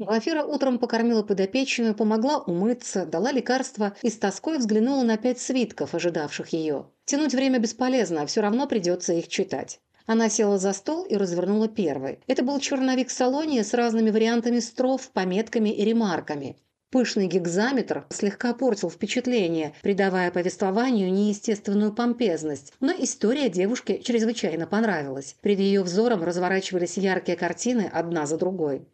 Глафира утром покормила подопечную, помогла умыться, дала лекарства и с тоской взглянула на пять свитков, ожидавших ее. Тянуть время бесполезно, а все равно придется их читать. Она села за стол и развернула первый. Это был черновик салония с разными вариантами строф, пометками и ремарками. Пышный гигзаметр слегка портил впечатление, придавая повествованию неестественную помпезность, но история девушке чрезвычайно понравилась. Перед ее взором разворачивались яркие картины одна за другой.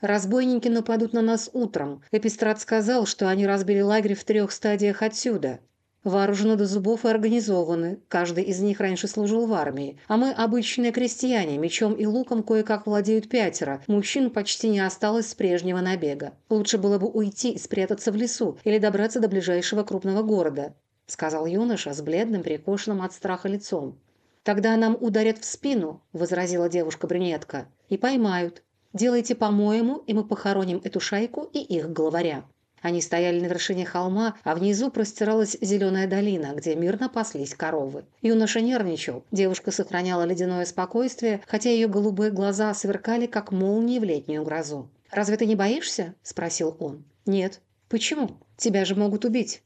«Разбойники нападут на нас утром. Эпистрат сказал, что они разбили лагерь в трех стадиях отсюда. Вооружены до зубов и организованы. Каждый из них раньше служил в армии. А мы обычные крестьяне, мечом и луком кое-как владеют пятеро. Мужчин почти не осталось с прежнего набега. Лучше было бы уйти и спрятаться в лесу или добраться до ближайшего крупного города», — сказал юноша с бледным, перекошенным от страха лицом. «Тогда нам ударят в спину», — возразила девушка-брюнетка, — «и поймают. Делайте по-моему, и мы похороним эту шайку и их главаря». Они стояли на вершине холма, а внизу простиралась зеленая долина, где мирно паслись коровы. Юноша нервничал. Девушка сохраняла ледяное спокойствие, хотя ее голубые глаза сверкали, как молнии в летнюю грозу. «Разве ты не боишься?» – спросил он. «Нет». «Почему? Тебя же могут убить».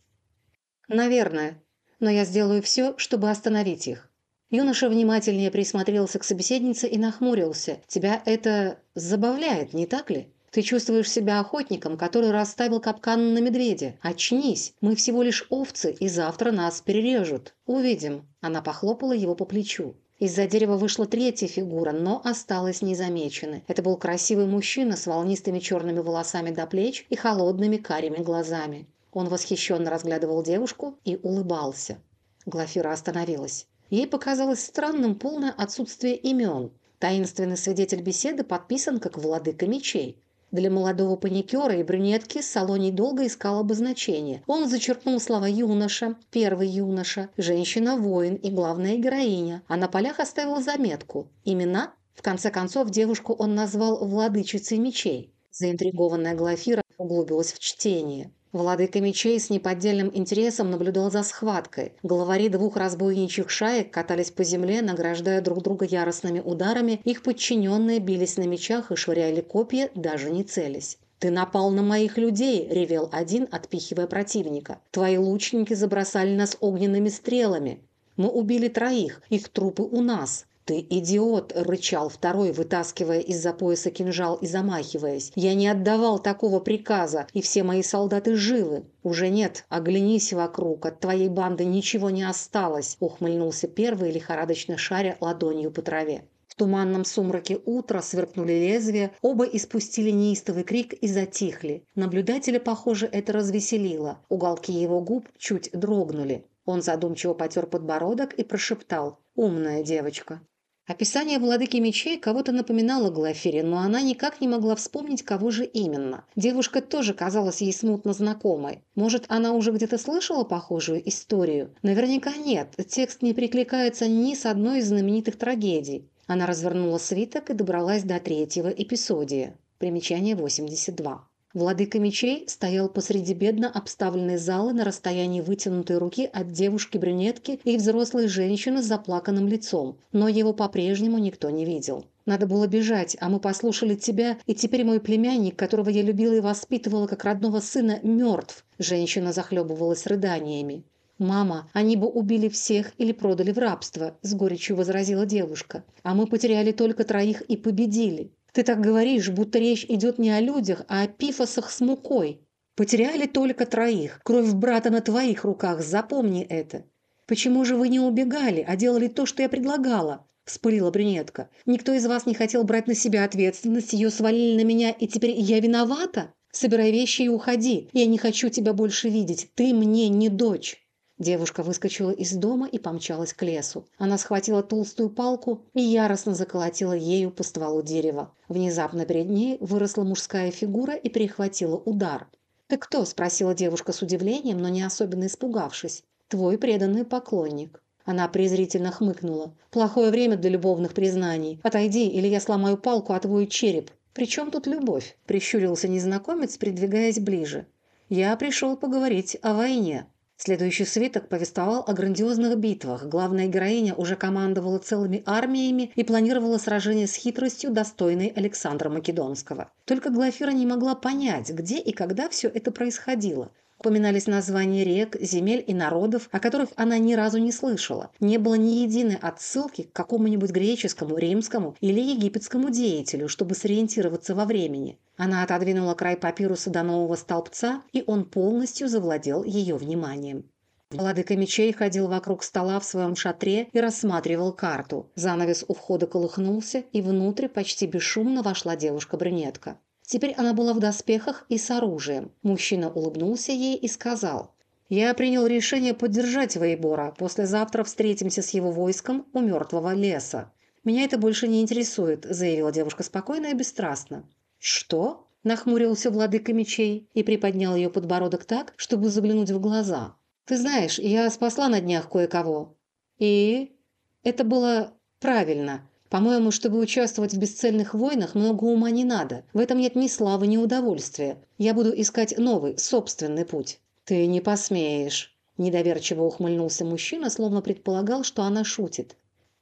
«Наверное. Но я сделаю все, чтобы остановить их». Юноша внимательнее присмотрелся к собеседнице и нахмурился. «Тебя это забавляет, не так ли?» Ты чувствуешь себя охотником, который расставил капкан на медведя. Очнись, мы всего лишь овцы, и завтра нас перережут. Увидим». Она похлопала его по плечу. Из-за дерева вышла третья фигура, но осталась незамеченной. Это был красивый мужчина с волнистыми черными волосами до плеч и холодными карими глазами. Он восхищенно разглядывал девушку и улыбался. Глафира остановилась. Ей показалось странным полное отсутствие имен. Таинственный свидетель беседы подписан как «Владыка мечей». Для молодого паникера и брюнетки Салоний долго искал обозначение. Он зачеркнул слова «юноша», «первый юноша», «женщина-воин» и «главная героиня», а на полях оставил заметку «имена». В конце концов, девушку он назвал «владычицей мечей». Заинтригованная Глафира углубилась в чтение. Владыка мечей с неподдельным интересом наблюдал за схваткой. Главари двух разбойничьих шаек катались по земле, награждая друг друга яростными ударами, их подчиненные бились на мечах и швыряли копья, даже не целясь. «Ты напал на моих людей!» – ревел один, отпихивая противника. «Твои лучники забросали нас огненными стрелами. Мы убили троих, их трупы у нас. «Ты идиот!» – рычал второй, вытаскивая из-за пояса кинжал и замахиваясь. «Я не отдавал такого приказа, и все мои солдаты живы!» «Уже нет, оглянись вокруг, от твоей банды ничего не осталось!» – ухмыльнулся первый, лихорадочно шаря ладонью по траве. В туманном сумраке утра сверкнули лезвия, оба испустили неистовый крик и затихли. Наблюдателя, похоже, это развеселило. Уголки его губ чуть дрогнули. Он задумчиво потер подбородок и прошептал «Умная девочка». Описание владыки мечей кого-то напоминало Глафире, но она никак не могла вспомнить, кого же именно. Девушка тоже казалась ей смутно знакомой. Может, она уже где-то слышала похожую историю? Наверняка нет, текст не прикликается ни с одной из знаменитых трагедий. Она развернула свиток и добралась до третьего эпизодия. Примечание 82. Владыка мечей стоял посреди бедно обставленной залы на расстоянии вытянутой руки от девушки-брюнетки и взрослой женщины с заплаканным лицом, но его по-прежнему никто не видел. Надо было бежать, а мы послушали тебя, и теперь мой племянник, которого я любила и воспитывала как родного сына, мертв. Женщина захлебывалась рыданиями. «Мама, они бы убили всех или продали в рабство», – с горечью возразила девушка. «А мы потеряли только троих и победили. Ты так говоришь, будто речь идет не о людях, а о пифосах с мукой. Потеряли только троих. Кровь брата на твоих руках, запомни это. Почему же вы не убегали, а делали то, что я предлагала?» – вспылила брюнетка. «Никто из вас не хотел брать на себя ответственность, ее свалили на меня, и теперь я виновата? Собирай вещи и уходи. Я не хочу тебя больше видеть. Ты мне не дочь». Девушка выскочила из дома и помчалась к лесу. Она схватила толстую палку и яростно заколотила ею по стволу дерева. Внезапно перед ней выросла мужская фигура и перехватила удар. «Ты кто?» – спросила девушка с удивлением, но не особенно испугавшись. «Твой преданный поклонник». Она презрительно хмыкнула. «Плохое время для любовных признаний. Отойди, или я сломаю палку, а твой череп». «При чем тут любовь?» – прищурился незнакомец, придвигаясь ближе. «Я пришел поговорить о войне». Следующий свиток повествовал о грандиозных битвах. Главная героиня уже командовала целыми армиями и планировала сражение с хитростью, достойной Александра Македонского. Только Глафира не могла понять, где и когда все это происходило. Упоминались названия рек, земель и народов, о которых она ни разу не слышала. Не было ни единой отсылки к какому-нибудь греческому, римскому или египетскому деятелю, чтобы сориентироваться во времени. Она отодвинула край папируса до нового столбца, и он полностью завладел ее вниманием. Владыка мечей ходил вокруг стола в своем шатре и рассматривал карту. Занавес у входа колыхнулся, и внутрь почти бесшумно вошла девушка-брюнетка. Теперь она была в доспехах и с оружием. Мужчина улыбнулся ей и сказал, «Я принял решение поддержать Вейбора. Послезавтра встретимся с его войском у мертвого леса». «Меня это больше не интересует», – заявила девушка спокойно и бесстрастно. «Что?» – нахмурился владыка мечей и приподнял ее подбородок так, чтобы заглянуть в глаза. «Ты знаешь, я спасла на днях кое-кого». «И?» «Это было правильно. По-моему, чтобы участвовать в бесцельных войнах, много ума не надо. В этом нет ни славы, ни удовольствия. Я буду искать новый, собственный путь». «Ты не посмеешь», – недоверчиво ухмыльнулся мужчина, словно предполагал, что она шутит.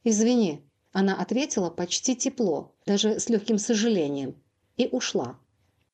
«Извини», – она ответила почти тепло, даже с легким сожалением, и ушла.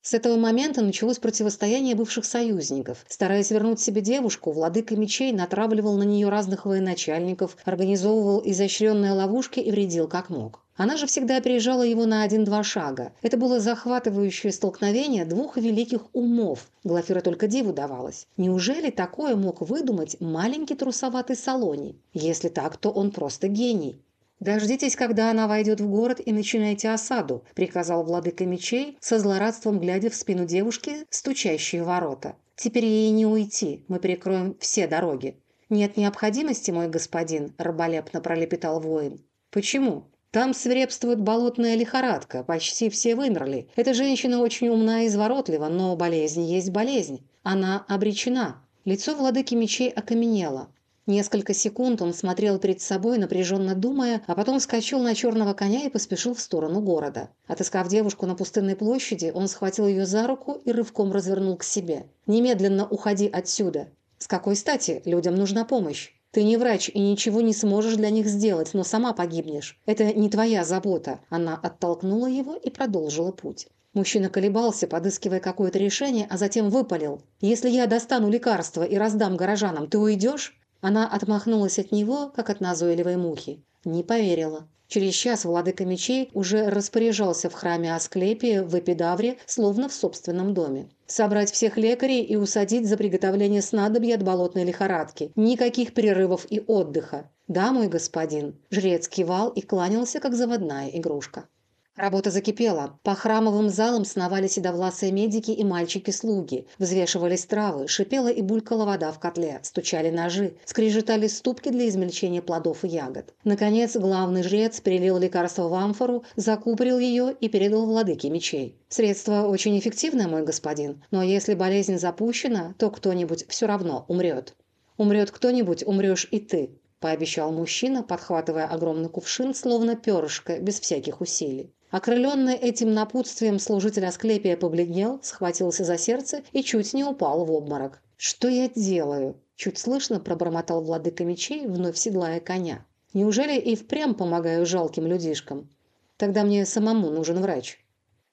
С этого момента началось противостояние бывших союзников. Стараясь вернуть себе девушку, владыка мечей натравливал на нее разных военачальников, организовывал изощренные ловушки и вредил как мог. Она же всегда опережала его на один-два шага. Это было захватывающее столкновение двух великих умов. Глафира только диву давалась. Неужели такое мог выдумать маленький трусоватый Салони? Если так, то он просто гений. «Дождитесь, когда она войдет в город и начинайте осаду», – приказал владыка мечей, со злорадством глядя в спину девушки, стучащей в ворота. «Теперь ей не уйти, мы перекроем все дороги». «Нет необходимости, мой господин», – раболепно пролепетал воин. «Почему?» Там свирепствует болотная лихорадка, почти все вымерли. Эта женщина очень умна и изворотлива, но болезнь есть болезнь. Она обречена. Лицо владыки мечей окаменело. Несколько секунд он смотрел перед собой, напряженно думая, а потом скачал на черного коня и поспешил в сторону города. Отыскав девушку на пустынной площади, он схватил ее за руку и рывком развернул к себе. «Немедленно уходи отсюда!» «С какой стати? Людям нужна помощь!» Ты не врач и ничего не сможешь для них сделать, но сама погибнешь. Это не твоя забота». Она оттолкнула его и продолжила путь. Мужчина колебался, подыскивая какое-то решение, а затем выпалил. «Если я достану лекарство и раздам горожанам, ты уйдешь?» Она отмахнулась от него, как от назойливой мухи. Не поверила. Через час владыка мечей уже распоряжался в храме Асклепия в Эпидавре, словно в собственном доме. Собрать всех лекарей и усадить за приготовление снадобья от болотной лихорадки. Никаких перерывов и отдыха. «Да, мой господин». Жрец кивал и кланялся, как заводная игрушка. Работа закипела. По храмовым залам сновали седовласые медики и мальчики-слуги. Взвешивались травы, шипела и булькала вода в котле, стучали ножи, скрежетали ступки для измельчения плодов и ягод. Наконец, главный жрец перелил лекарство в амфору, закупорил ее и передал владыке мечей. Средство очень эффективное, мой господин, но если болезнь запущена, то кто-нибудь все равно умрет. Умрет кто-нибудь, умрешь и ты, пообещал мужчина, подхватывая огромный кувшин, словно перышко, без всяких усилий. Окрыленный этим напутствием служитель Асклепия побледнел, схватился за сердце и чуть не упал в обморок. «Что я делаю?» – чуть слышно пробормотал владыка мечей, вновь седлая коня. «Неужели и впрямь помогаю жалким людишкам? Тогда мне самому нужен врач».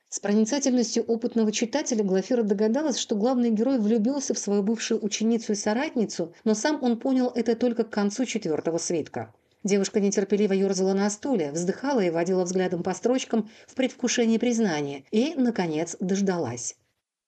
С проницательностью опытного читателя Глафира догадалась, что главный герой влюбился в свою бывшую ученицу и соратницу, но сам он понял это только к концу четвертого свитка. Девушка нетерпеливо ерзала на стуле, вздыхала и водила взглядом по строчкам в предвкушении признания и, наконец, дождалась.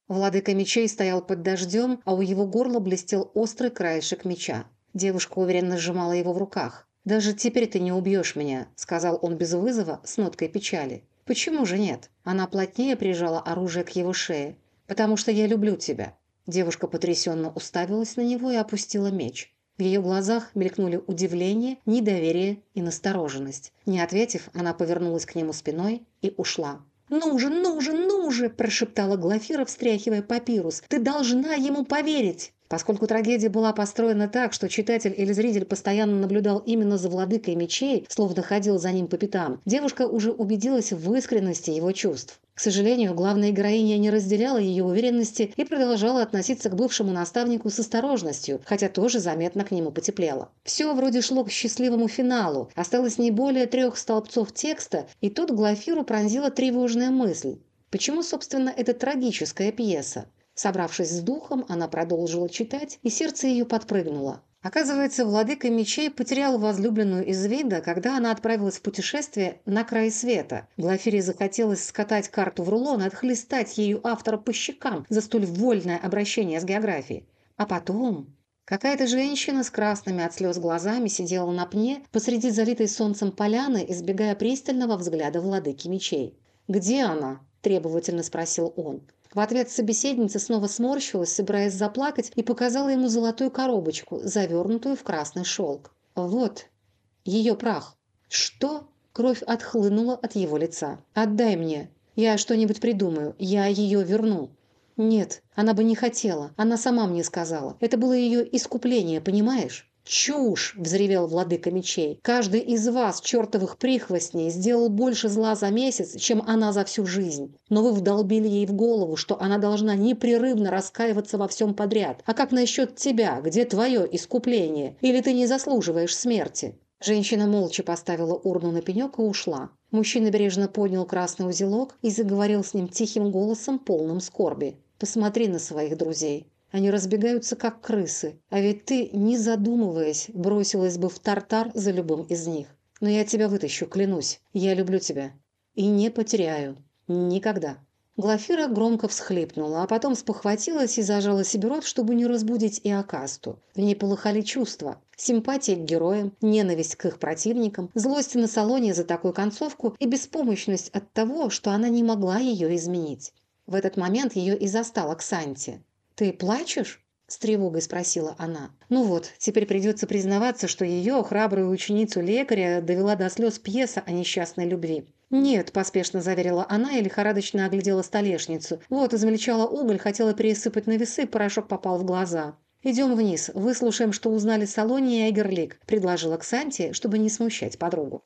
Владыка мечей стоял под дождем, а у его горла блестел острый краешек меча. Девушка уверенно сжимала его в руках. «Даже теперь ты не убьешь меня», — сказал он без вызова, с ноткой печали. «Почему же нет?» Она плотнее прижала оружие к его шее. «Потому что я люблю тебя». Девушка потрясенно уставилась на него и опустила меч. В ее глазах мелькнули удивление, недоверие и настороженность. Не ответив, она повернулась к нему спиной и ушла. «Ну же, ну же, ну же!» – прошептала Глафира, встряхивая папирус. «Ты должна ему поверить!» Поскольку трагедия была построена так, что читатель или зритель постоянно наблюдал именно за владыкой мечей, словно ходил за ним по пятам, девушка уже убедилась в искренности его чувств. К сожалению, главная героиня не разделяла ее уверенности и продолжала относиться к бывшему наставнику с осторожностью, хотя тоже заметно к нему потеплела. Все вроде шло к счастливому финалу, осталось не более трех столбцов текста, и тут Глафиру пронзила тревожная мысль. Почему, собственно, это трагическая пьеса? Собравшись с духом, она продолжила читать, и сердце ее подпрыгнуло. Оказывается, владыка мечей потерял возлюбленную из вида, когда она отправилась в путешествие на край света. Глафире захотелось скатать карту в рулон и отхлестать ею автора по щекам за столь вольное обращение с географией. А потом... Какая-то женщина с красными от слез глазами сидела на пне посреди залитой солнцем поляны, избегая пристального взгляда владыки мечей. «Где она?» – требовательно спросил он. В ответ собеседница снова сморщилась, собираясь заплакать, и показала ему золотую коробочку, завернутую в красный шелк. «Вот, ее прах». «Что?» Кровь отхлынула от его лица. «Отдай мне. Я что-нибудь придумаю. Я ее верну». «Нет, она бы не хотела. Она сама мне сказала. Это было ее искупление, понимаешь?» «Чушь!» – взревел владыка мечей. «Каждый из вас, чертовых прихвостней, сделал больше зла за месяц, чем она за всю жизнь. Но вы вдолбили ей в голову, что она должна непрерывно раскаиваться во всем подряд. А как насчет тебя? Где твое искупление? Или ты не заслуживаешь смерти?» Женщина молча поставила урну на пенек и ушла. Мужчина бережно поднял красный узелок и заговорил с ним тихим голосом, полным скорби. «Посмотри на своих друзей. Они разбегаются, как крысы. А ведь ты, не задумываясь, бросилась бы в тартар за любым из них. Но я тебя вытащу, клянусь. Я люблю тебя. И не потеряю. Никогда». Глафира громко всхлипнула, а потом спохватилась и зажала себе рот, чтобы не разбудить и Акасту. В ней полыхали чувства. Симпатия к героям, ненависть к их противникам, злость на салоне за такую концовку и беспомощность от того, что она не могла ее изменить. В этот момент ее и застала Ксанти. «Ты плачешь?» – с тревогой спросила она. Ну вот, теперь придется признаваться, что ее, храбрую ученицу лекаря, довела до слез пьеса о несчастной любви. «Нет», – поспешно заверила она и лихорадочно оглядела столешницу. Вот, измельчала уголь, хотела пересыпать на весы, порошок попал в глаза. «Идем вниз, выслушаем, что узнали Салония и Айгерлик», – предложила Ксанти, чтобы не смущать подругу.